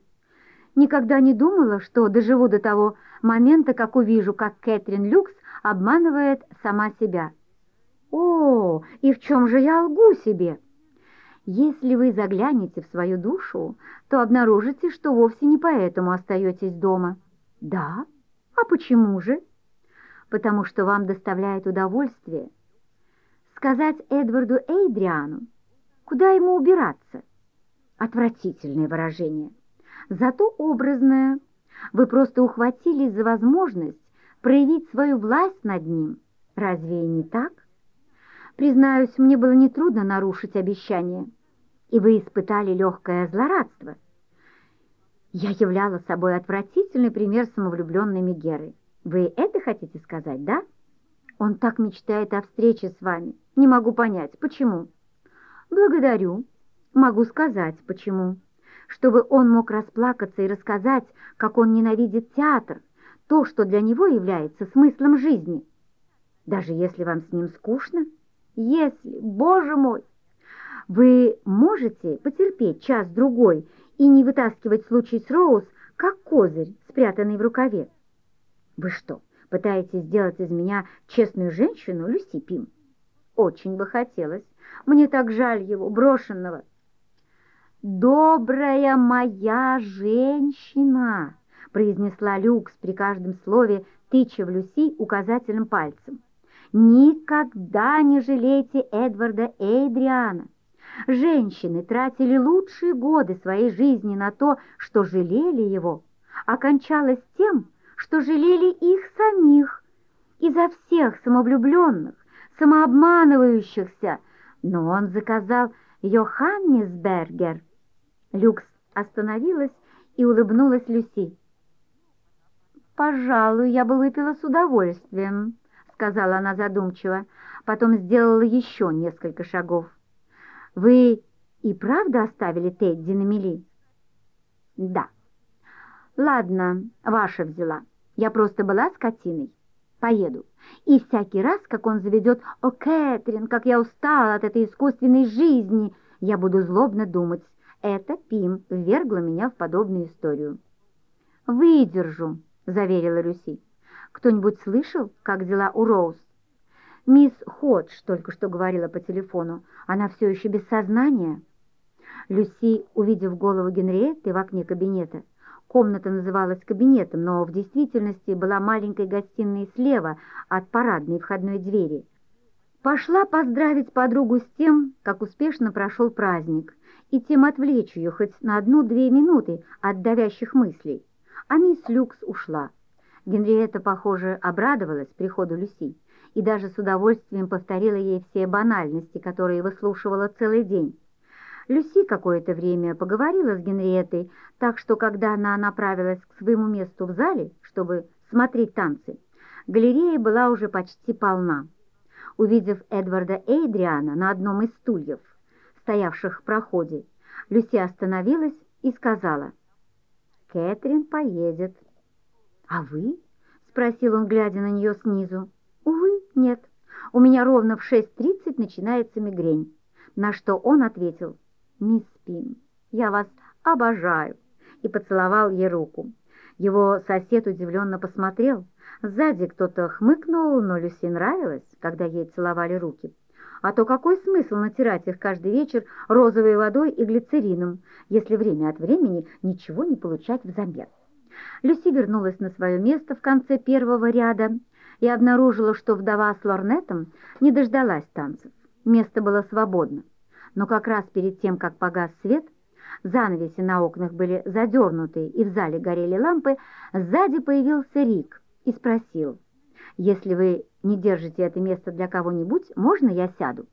Никогда не думала, что доживу до того момента, как увижу, как Кэтрин Люкс обманывает сама себя. О, и в чем же я лгу себе? Если вы заглянете в свою душу, то обнаружите, что вовсе не поэтому остаетесь дома. Да? А почему же? потому что вам доставляет удовольствие. Сказать Эдварду Эйдриану, куда ему убираться? Отвратительное выражение. Зато образное. Вы просто ухватились за возможность проявить свою власть над ним. Разве не так? Признаюсь, мне было нетрудно нарушить обещание, и вы испытали легкое злорадство. Я являла собой отвратительный пример самовлюбленной Мегеры. Вы это хотите сказать, да? Он так мечтает о встрече с вами. Не могу понять, почему. Благодарю. Могу сказать, почему. Чтобы он мог расплакаться и рассказать, как он ненавидит театр, то, что для него является смыслом жизни. Даже если вам с ним скучно? Если, боже мой! Вы можете потерпеть час-другой и не вытаскивать случай с Роуз, как козырь, спрятанный в рукаве? Вы что, пытаетесь сделать из меня честную женщину, Люси Пим? Очень бы хотелось. Мне так жаль его, брошенного. «Добрая моя женщина!» произнесла Люкс при каждом слове, тыча в Люси указательным пальцем. «Никогда не жалейте Эдварда Эйдриана. Женщины тратили лучшие годы своей жизни на то, что жалели его, окончалось тем, что жалели их самих из-за всех самовлюбленных, самообманывающихся, но он заказал Йоханнесбергер. Люкс остановилась и улыбнулась Люси. «Пожалуй, я бы выпила с удовольствием», — сказала она задумчиво, потом сделала еще несколько шагов. «Вы и правда оставили Тедди на мели?» «Да». «Ладно, ваша взяла. Я просто была скотиной. Поеду. И всякий раз, как он заведет «О, Кэтрин, как я устала от этой искусственной жизни!» я буду злобно думать. Это Пим ввергла меня в подобную историю. «Выдержу», — заверила Люси. «Кто-нибудь слышал, как дела у Роуз?» «Мисс Ходж только что говорила по телефону. Она все еще без сознания». Люси, увидев голову Генриетты в окне кабинета, комната называлась кабинетом, но в действительности была маленькой гостиной слева от парадной входной двери, пошла поздравить подругу с тем, как успешно прошел праздник, и тем отвлечь ее хоть на одну-две минуты от давящих мыслей. А мисс Люкс ушла. Генриетта, похоже, обрадовалась приходу Люси и даже с удовольствием повторила ей все банальности, которые выслушивала целый день. Люси какое-то время поговорила с Генриеттой, так что, когда она направилась к своему месту в зале, чтобы смотреть танцы, галерея была уже почти полна. Увидев Эдварда Эйдриана на одном из стульев, стоявших в проходе, Люси остановилась и сказала, «Кэтрин поедет». «А вы?» — спросил он, глядя на нее снизу. «Увы, нет. У меня ровно в 6.30 начинается мигрень». На что он ответил, «Мисс Пин, я вас обожаю!» и поцеловал ей руку. Его сосед удивленно посмотрел. Сзади кто-то хмыкнул, но Люси нравилось, когда ей целовали руки. А то какой смысл натирать их каждый вечер розовой водой и глицерином, если время от времени ничего не получать взамен? Люси вернулась на свое место в конце первого ряда и обнаружила, что вдова с лорнетом не дождалась танцев. Место было свободно но как раз перед тем, как погас свет, занавеси на окнах были задернуты и в зале горели лампы, сзади появился Рик и спросил, «Если вы не держите это место для кого-нибудь, можно я сяду?»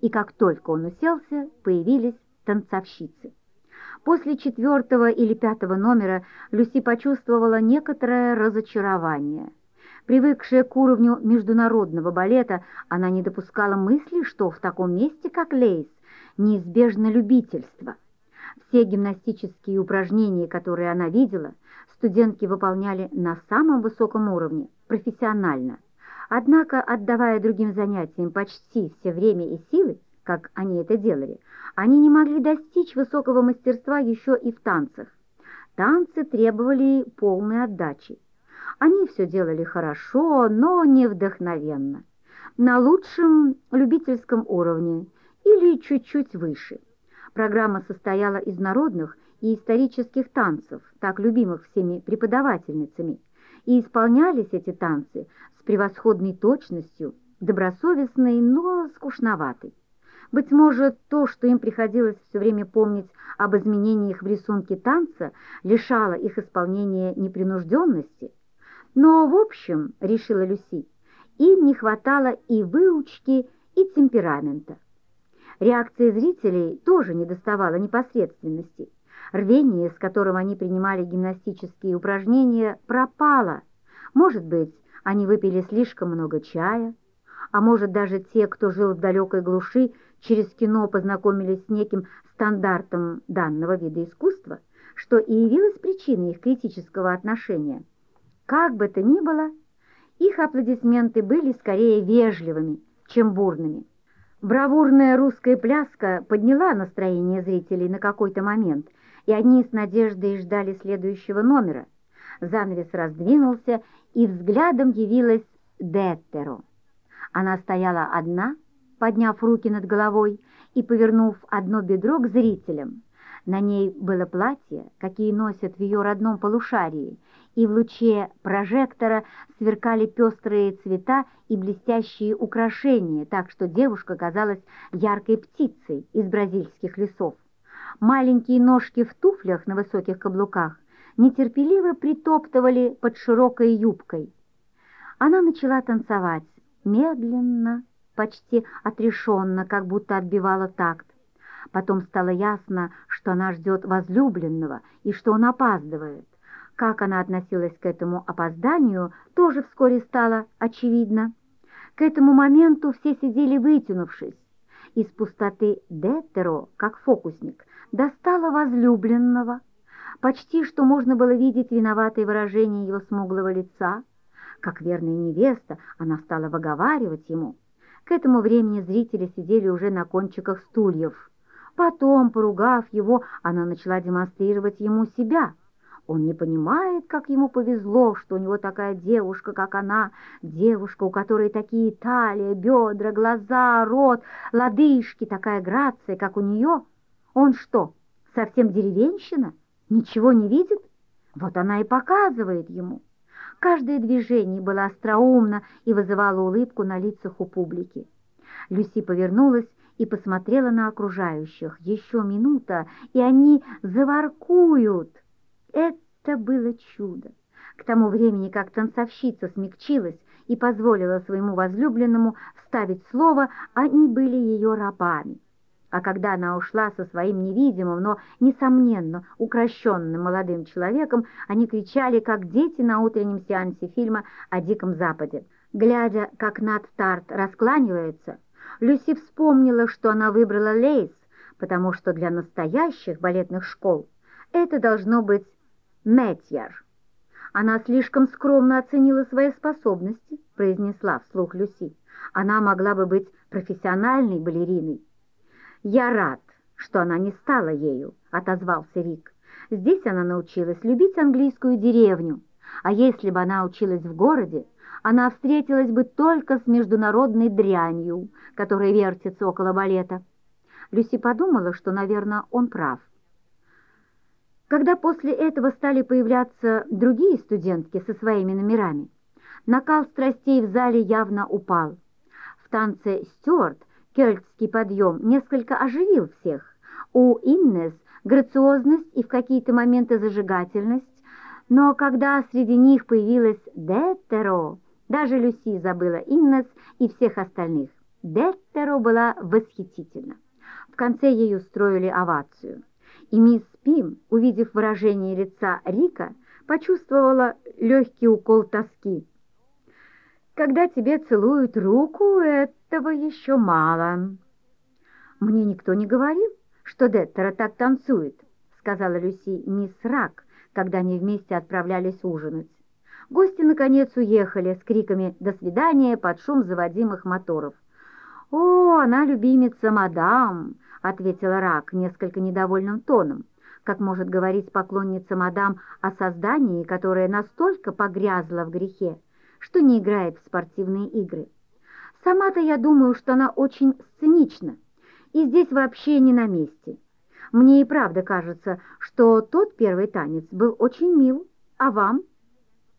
И как только он уселся, появились танцовщицы. После четвертого или пятого номера Люси почувствовала некоторое разочарование. Привыкшая к уровню международного балета, она не допускала мысли, что в таком месте, как Лейс, неизбежно любительство. Все гимнастические упражнения, которые она видела, студентки выполняли на самом высоком уровне, профессионально. Однако, отдавая другим занятиям почти все время и силы, как они это делали, они не могли достичь высокого мастерства еще и в танцах. Танцы требовали полной отдачи. Они все делали хорошо, но не вдохновенно. На лучшем любительском уровне – или чуть-чуть выше. Программа состояла из народных и исторических танцев, так любимых всеми преподавательницами, и исполнялись эти танцы с превосходной точностью, добросовестной, но скучноватой. Быть может, то, что им приходилось все время помнить об изменениях в рисунке танца, лишало их исполнения непринужденности. Но, в общем, решила Люси, им не хватало и выучки, и темперамента. Реакция зрителей тоже не доставала непосредственности. Рвение, с которым они принимали гимнастические упражнения, пропало. Может быть, они выпили слишком много чая, а может даже те, кто жил в далекой глуши, через кино познакомились с неким стандартом данного вида искусства, что и явилось причиной их критического отношения. Как бы то ни было, их аплодисменты были скорее вежливыми, чем бурными. Бравурная русская пляска подняла настроение зрителей на какой-то момент, и они с надеждой ждали следующего номера. Занавес раздвинулся, и взглядом явилась Деттеро. Она стояла одна, подняв руки над головой и повернув одно бедро к зрителям. На ней было платье, какие носят в ее родном полушарии, и в луче прожектора сверкали пестрые цвета и блестящие украшения, так что девушка казалась яркой птицей из бразильских лесов. Маленькие ножки в туфлях на высоких каблуках нетерпеливо притоптывали под широкой юбкой. Она начала танцевать медленно, почти отрешенно, как будто отбивала такт. Потом стало ясно, что она ждет возлюбленного и что он опаздывает. Как она относилась к этому опозданию, тоже вскоре стало очевидно. К этому моменту все сидели вытянувшись. Из пустоты Деттеро, как фокусник, достала возлюбленного. Почти что можно было видеть виноватое выражение его смуглого лица. Как верная невеста, она стала выговаривать ему. К этому времени зрители сидели уже на кончиках стульев. Потом, поругав его, она начала демонстрировать ему себя — Он не понимает, как ему повезло, что у него такая девушка, как она, девушка, у которой такие талия, бедра, глаза, рот, лодыжки, такая грация, как у нее. Он что, совсем деревенщина? Ничего не видит? Вот она и показывает ему. Каждое движение было остроумно и вызывало улыбку на лицах у публики. Люси повернулась и посмотрела на окружающих. Еще минута, и они заворкуют. Это было чудо. К тому времени, как танцовщица смягчилась и позволила своему возлюбленному вставить слово, они были ее рабами. А когда она ушла со своим невидимым, но, несомненно, укращенным молодым человеком, они кричали, как дети на утреннем сеансе фильма о Диком Западе. Глядя, как Нат Тарт раскланивается, Люси вспомнила, что она выбрала Лейс, потому что для настоящих балетных школ это должно быть Мэтьяр. Она слишком скромно оценила свои способности, произнесла вслух Люси. Она могла бы быть профессиональной балериной. «Я рад, что она не стала ею», — отозвался Рик. «Здесь она научилась любить английскую деревню, а если бы она училась в городе, она встретилась бы только с международной дрянью, которая вертится около балета». Люси подумала, что, наверное, он прав. Когда после этого стали появляться другие студентки со своими номерами, накал страстей в зале явно упал. В танце «Стюарт» кельтский подъем несколько оживил всех. У Иннес грациозность и в какие-то моменты зажигательность, но когда среди них появилась Деттеро, даже Люси забыла Иннес и всех остальных. Деттеро была восхитительна. В конце ей устроили овацию и мисс Пим, увидев выражение лица Рика, почувствовала легкий укол тоски. «Когда тебе целуют руку, этого еще мало». «Мне никто не говорил, что Деттера так танцует», сказала Люси мисс Рак, когда они вместе отправлялись ужинать. Гости, наконец, уехали с криками «До свидания!» под шум заводимых моторов. «О, она любимица мадам!» — ответила Рак несколько недовольным тоном, как может говорить поклонница мадам о создании, которое настолько погрязло в грехе, что не играет в спортивные игры. Сама-то я думаю, что она очень сценична, и здесь вообще не на месте. Мне и правда кажется, что тот первый танец был очень мил, а вам?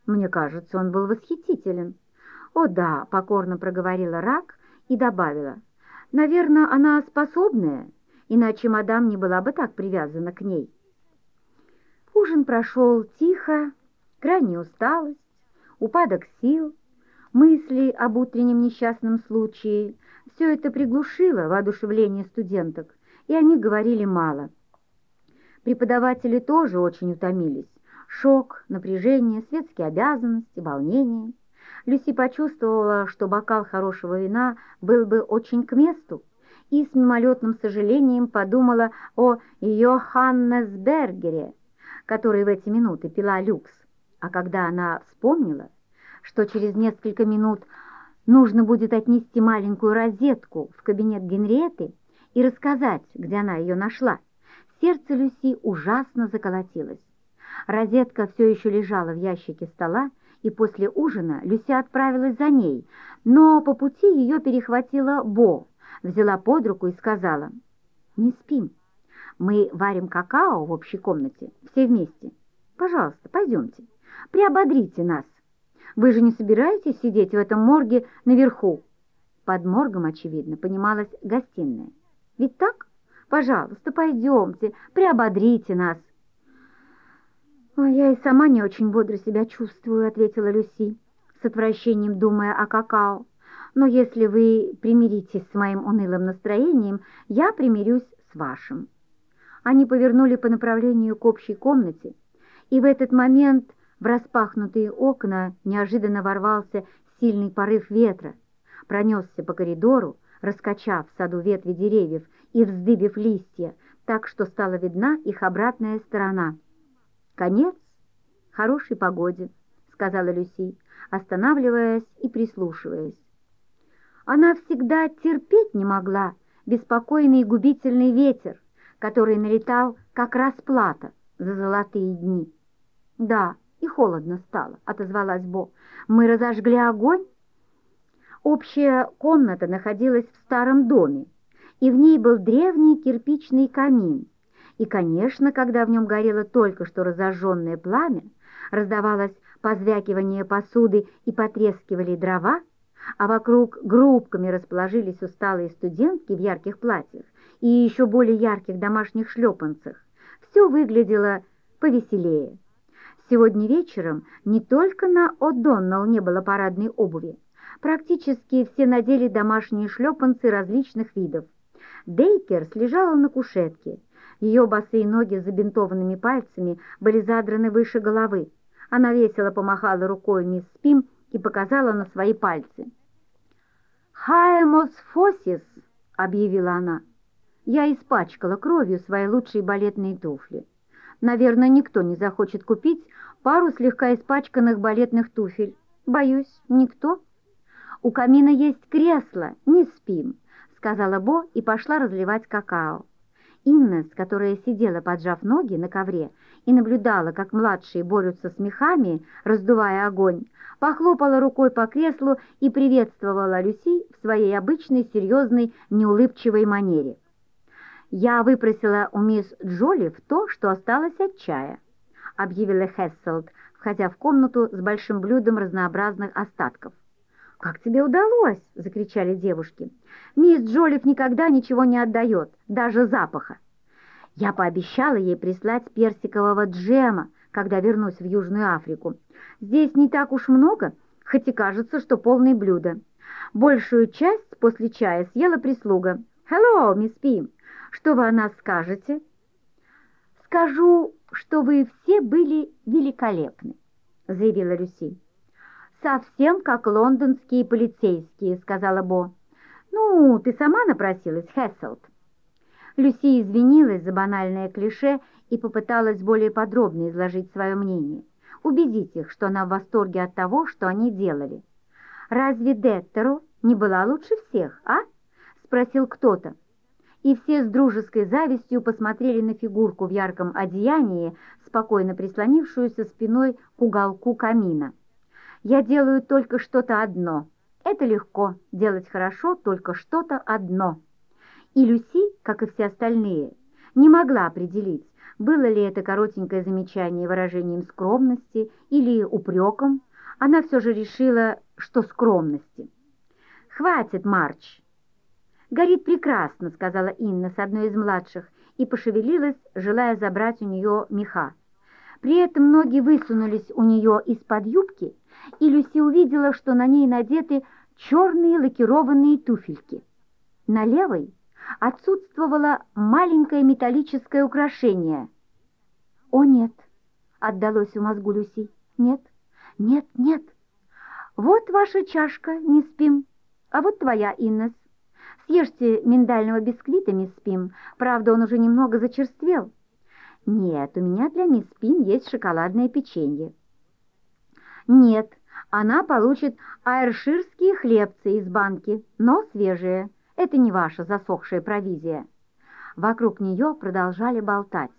Мне кажется, он был восхитителен. О да, покорно проговорила Рак и добавила — Наверное, она способная, иначе мадам не была бы так привязана к ней. Ужин прошел тихо, крайняя усталость, упадок сил, мысли об утреннем несчастном случае. Все это приглушило воодушевление студенток, и они говорили мало. Преподаватели тоже очень утомились. Шок, напряжение, светские обязанности, волнение — Люси почувствовала, что бокал хорошего вина был бы очень к месту, и с мимолетным сожалением подумала о Йоханнесбергере, который в эти минуты пила люкс. А когда она вспомнила, что через несколько минут нужно будет отнести маленькую розетку в кабинет Генриеты и рассказать, где она ее нашла, сердце Люси ужасно заколотилось. Розетка все еще лежала в ящике стола, и после ужина Люся отправилась за ней, но по пути ее перехватила Бо, взяла под руку и сказала, «Не спим. Мы варим какао в общей комнате, все вместе. Пожалуйста, пойдемте, приободрите нас. Вы же не собираетесь сидеть в этом морге наверху?» Под моргом, очевидно, понималась гостиная. «Ведь так? Пожалуйста, пойдемте, приободрите нас». «Я и сама не очень бодро себя чувствую», — ответила Люси, с отвращением думая о какао. «Но если вы примиритесь с моим унылым настроением, я примирюсь с вашим». Они повернули по направлению к общей комнате, и в этот момент в распахнутые окна неожиданно ворвался сильный порыв ветра, пронесся по коридору, раскачав в саду ветви деревьев и вздыбив листья, так что стала видна их обратная сторона — «Конец хорошей погоде», — сказала Люси, останавливаясь и прислушиваясь. Она всегда терпеть не могла беспокойный и губительный ветер, который налетал как расплата за золотые дни. «Да, и холодно стало», — отозвалась Бо. «Мы разожгли огонь?» Общая комната находилась в старом доме, и в ней был древний кирпичный камин. И, конечно, когда в нем горело только что разожженное пламя, раздавалось позвякивание посуды и потрескивали дрова, а вокруг группками расположились усталые студентки в ярких платьях и еще более ярких домашних шлепанцах, все выглядело повеселее. Сегодня вечером не только на О'Доннелл не было парадной обуви, практически все надели домашние шлепанцы различных видов. Дейкерс лежала на кушетке, ее босые ноги с забинтованными пальцами были задраны выше головы. Она весело помахала рукой мисс Спим и показала на свои пальцы. «Хаэмос фосис!» — объявила она. Я испачкала кровью свои лучшие балетные туфли. Наверное, никто не захочет купить пару слегка испачканных балетных туфель. Боюсь, никто. У камина есть кресло, не спим, сказала Бо и пошла разливать какао. Иннес, которая сидела, поджав ноги на ковре, и наблюдала, как младшие борются с мехами, раздувая огонь, похлопала рукой по креслу и приветствовала Люси в своей обычной серьезной неулыбчивой манере. «Я выпросила у мисс Джоли то, что осталось от чая», — объявила Хесселд, входя в комнату с большим блюдом разнообразных остатков. «Как тебе удалось?» — закричали девушки. «Мисс Джолиф никогда ничего не отдает, даже запаха. Я пообещала ей прислать персикового джема, когда вернусь в Южную Африку. Здесь не так уж много, хоть и кажется, что полное блюдо. Большую часть после чая съела прислуга. «Hello, мисс Пи!» Что вы о нас скажете?» «Скажу, что вы все были великолепны», — заявила Люси. «Совсем как лондонские полицейские», — сказала Бо. «Ну, ты сама напросилась, Хесселд». Люси извинилась за банальное клише и попыталась более подробно изложить свое мнение, убедить их, что она в восторге от того, что они делали. «Разве Деттеру не была лучше всех, а?» — спросил кто-то и все с дружеской завистью посмотрели на фигурку в ярком одеянии, спокойно прислонившуюся спиной к уголку камина. «Я делаю только что-то одно. Это легко, делать хорошо только что-то одно». И Люси, как и все остальные, не могла определить, было ли это коротенькое замечание выражением скромности или упреком. Она все же решила, что скромности. «Хватит, Марч!» «Горит прекрасно», — сказала Инна с одной из младших, и пошевелилась, желая забрать у нее меха. При этом ноги высунулись у нее из-под юбки, и Люси увидела, что на ней надеты черные лакированные туфельки. На левой отсутствовало маленькое металлическое украшение. «О, нет!» — отдалось в мозгу Люси. «Нет, нет, нет! Вот ваша чашка, не спим, а вот твоя, Иннес. Съешьте миндального бисквита, мисс Пим. Правда, он уже немного зачерствел. Нет, у меня для мисс Пим есть шоколадное печенье. Нет, она получит айрширские хлебцы из банки, но свежие. Это не ваша засохшая провизия. Вокруг нее продолжали болтать.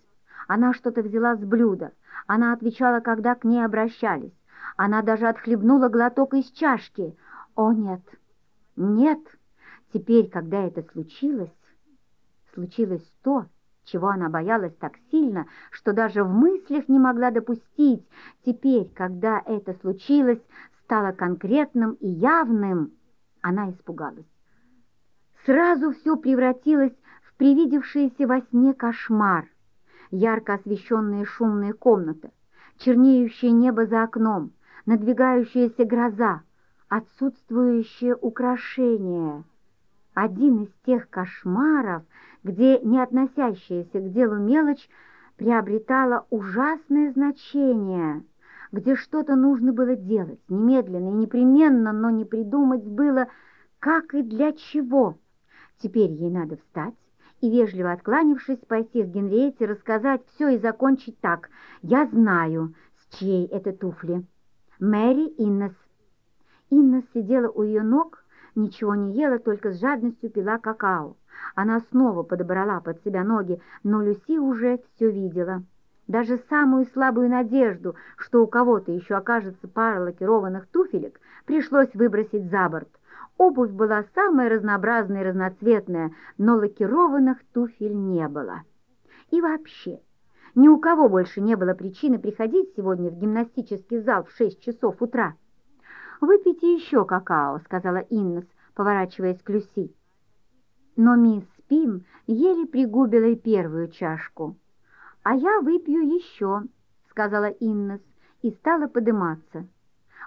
Она что-то взяла с блюда. Она отвечала, когда к ней обращались. Она даже отхлебнула глоток из чашки. О, нет, нет! Теперь, когда это случилось, случилось то, чего она боялась так сильно, что даже в мыслях не могла допустить. Теперь, когда это случилось, стало конкретным и явным, она испугалась. Сразу все превратилось в привидевшийся во сне кошмар. Ярко освещенная шумная комната, чернеющее небо за окном, надвигающаяся гроза, отсутствующее украшение — один из тех кошмаров, где не относящаяся к делу мелочь приобретала ужасное значение, где что-то нужно было делать немедленно и непременно, но не придумать было, как и для чего. Теперь ей надо встать и, вежливо откланившись, пойти к Генриете, рассказать все и закончить так. «Я знаю, с чьей это туфли». Мэри Иннес. Иннес сидела у ее ног, ничего не ела, только с жадностью пила какао. Она снова подобрала под себя ноги, но Люси уже все видела. Даже самую слабую надежду, что у кого-то еще окажется пара лакированных туфелек, пришлось выбросить за борт. Обувь была самая разнообразная и разноцветная, но лакированных туфель не было. И вообще, ни у кого больше не было причины приходить сегодня в гимнастический зал в 6 часов утра. «Выпейте еще какао», — сказала Иннес, поворачиваясь к Люси. Но мисс Пим еле пригубила и первую чашку. «А я выпью еще», — сказала Иннес и стала подыматься.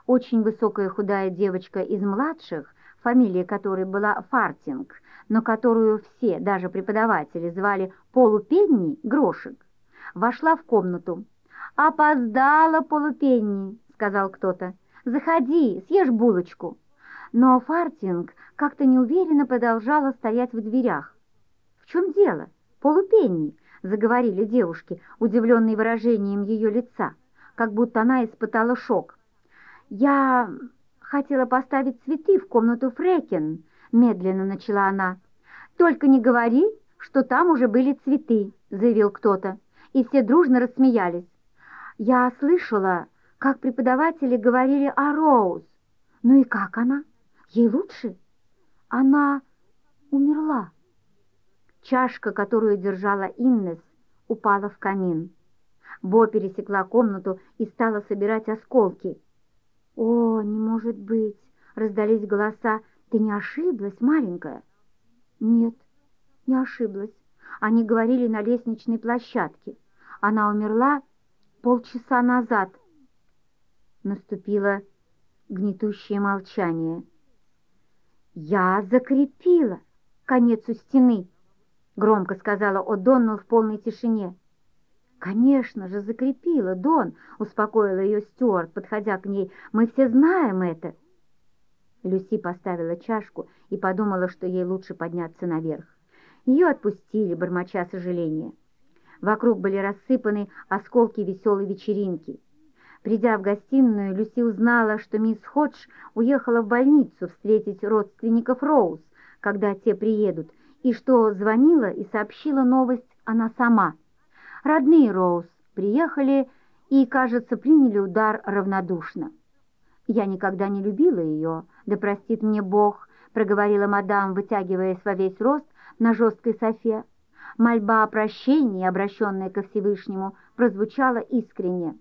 Очень высокая худая девочка из младших, фамилия которой была Фартинг, но которую все, даже преподаватели, звали Полупенни, Грошек, вошла в комнату. «Опоздала, Полупенни», — сказал кто-то. «Заходи, съешь булочку». Но Фартинг как-то неуверенно продолжала стоять в дверях. «В чем дело? Полупенни?» — заговорили девушки, удивленные выражением ее лица, как будто она испытала шок. «Я хотела поставить цветы в комнату Фрекен», — медленно начала она. «Только не говори, что там уже были цветы», — заявил кто-то, и все дружно рассмеялись. «Я слышала, как преподаватели говорили о Роуз. Ну и как она? Ей лучше? Она умерла». Чашка, которую держала Иннес, упала в камин. Бо пересекла комнату и стала собирать осколки. «О, не может быть!» — раздались голоса. «Ты не ошиблась, маленькая?» «Нет, не ошиблась. Они говорили на лестничной площадке. Она умерла полчаса назад». Наступило гнетущее молчание. «Я закрепила конец у стены», — громко сказала О'Доннелл в полной тишине. «Конечно же, закрепила, Дон», — успокоила ее Стюарт, подходя к ней. «Мы все знаем это». Люси поставила чашку и подумала, что ей лучше подняться наверх. Ее отпустили, бормоча сожаления. Вокруг были рассыпаны осколки веселой вечеринки. Придя в гостиную, Люси узнала, что мисс Ходж уехала в больницу встретить родственников Роуз, когда те приедут, и что звонила и сообщила новость она сама. Родные Роуз приехали и, кажется, приняли удар равнодушно. «Я никогда не любила ее, да простит мне Бог», проговорила мадам, вытягиваясь во весь рост на жесткой софе. Мольба о прощении, обращенная ко Всевышнему, прозвучала искренне.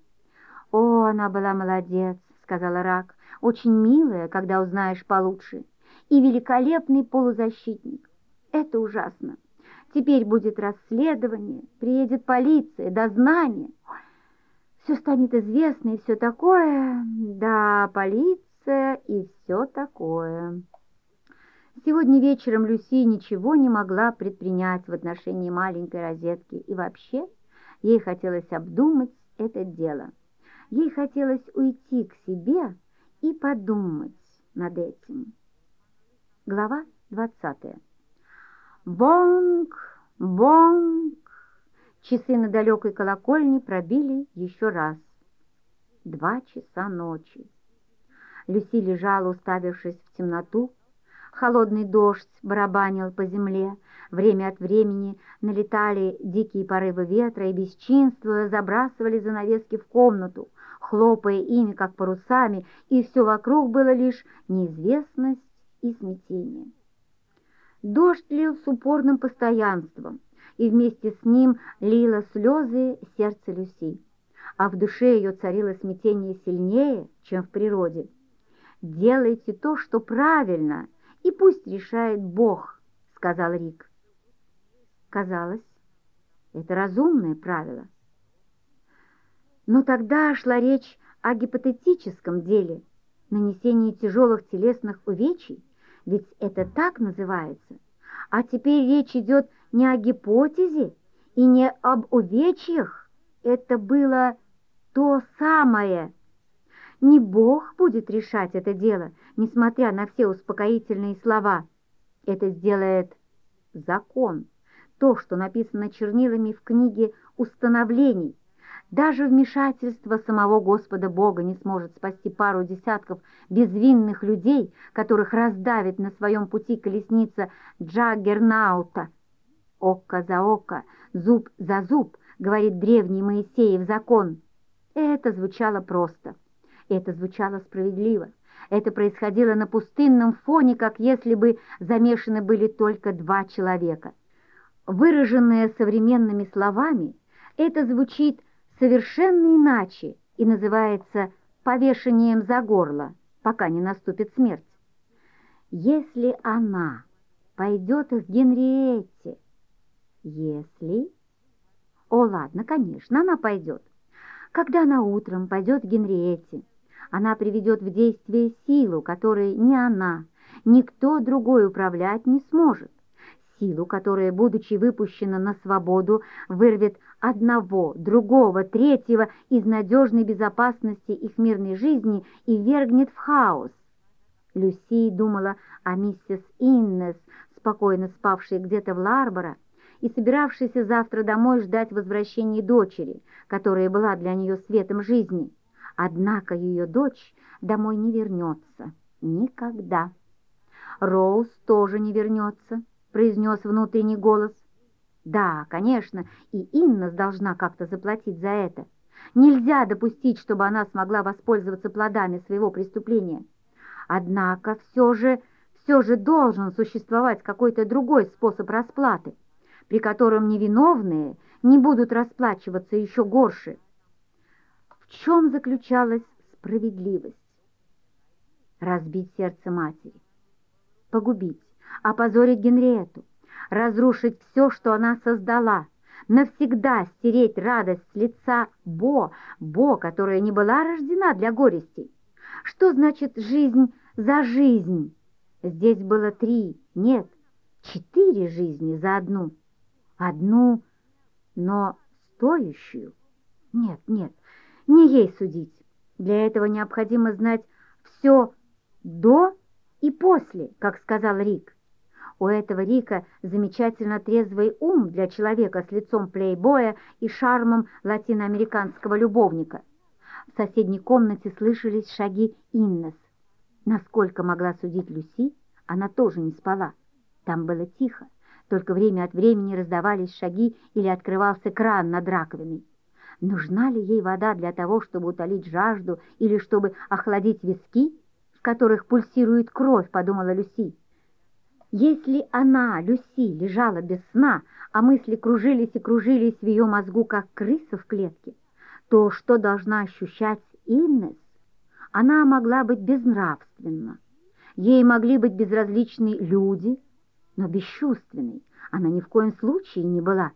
«О, она была молодец», — сказала Рак, — «очень милая, когда узнаешь получше, и великолепный полузащитник. Это ужасно. Теперь будет расследование, приедет полиция, дознание. Все станет известно и все такое. Да, полиция и все такое. Сегодня вечером Люси ничего не могла предпринять в отношении маленькой розетки, и вообще ей хотелось обдумать это дело. Ей хотелось уйти к себе и подумать над этим. Глава двадцатая. Бонг, бонг! Часы на далекой колокольне пробили еще раз. Два часа ночи. Люси лежала, уставившись в темноту. Холодный дождь барабанил по земле. Время от времени налетали дикие порывы ветра и, бесчинствуя, забрасывали занавески в комнату, хлопая ими, как парусами, и все вокруг было лишь неизвестность и смятение. Дождь лил с упорным постоянством, и вместе с ним лило слезы сердце Люси, а в душе ее царило смятение сильнее, чем в природе. «Делайте то, что правильно, и пусть решает Бог», — сказал Рик. Казалось, это разумное правило. Но тогда шла речь о гипотетическом деле, нанесении тяжелых телесных увечий, ведь это так называется. А теперь речь идет не о гипотезе и не об увечьях. Это было то самое. Не Бог будет решать это дело, несмотря на все успокоительные слова. Это сделает закон. То, что написано чернилами в книге установлений, даже вмешательство самого Господа Бога не сможет спасти пару десятков безвинных людей, которых раздавит на своем пути колесница Джаггернаута. Око за око, зуб за зуб, говорит древний Моисеев закон. Это звучало просто. Это звучало справедливо. Это происходило на пустынном фоне, как если бы замешаны были только два человека. Выраженное современными словами, это звучит совершенно иначе и называется повешением за горло, пока не наступит смерть. Если она пойдет к Генриетте, если... О, ладно, конечно, она пойдет. Когда она утром пойдет к Генриетте, она приведет в действие силу, которой ни она, никто другой управлять не сможет. Силу, которая, будучи выпущена на свободу, вырвет одного, другого, третьего из надежной безопасности их мирной жизни и вергнет в хаос. Люси думала о миссис Иннес, спокойно спавшей где-то в Ларборо, и собиравшейся завтра домой ждать возвращения дочери, которая была для нее светом жизни. Однако ее дочь домой не вернется. Никогда. Роуз тоже не вернется, произнес внутренний голос. Да, конечно, и Инна должна как-то заплатить за это. Нельзя допустить, чтобы она смогла воспользоваться плодами своего преступления. Однако все же, все же должен существовать какой-то другой способ расплаты, при котором невиновные не будут расплачиваться еще горше. В чем заключалась справедливость? Разбить сердце матери, погубить, опозорить Генриету, разрушить все, что она создала, навсегда стереть радость с лица Бо, Бо, которая не была рождена для горестей. Что значит жизнь за жизнь? Здесь было три, нет, четыре жизни за одну. Одну, но стоящую. Нет, нет, не ей судить. Для этого необходимо знать все до и после, как сказал Рик. У этого Рика замечательно трезвый ум для человека с лицом плейбоя и шармом латиноамериканского любовника. В соседней комнате слышались шаги Иннес. Насколько могла судить Люси, она тоже не спала. Там было тихо, только время от времени раздавались шаги или открывался кран над раковиной. Нужна ли ей вода для того, чтобы утолить жажду или чтобы охладить виски, в которых пульсирует кровь, подумала Люси. Если она, Люси, лежала без сна, а мысли кружились и кружились в ее мозгу, как крыса в клетке, то что должна ощущать Иннес? Она могла быть безнравственна. Ей могли быть безразличны люди, но бесчувственной она ни в коем случае не была.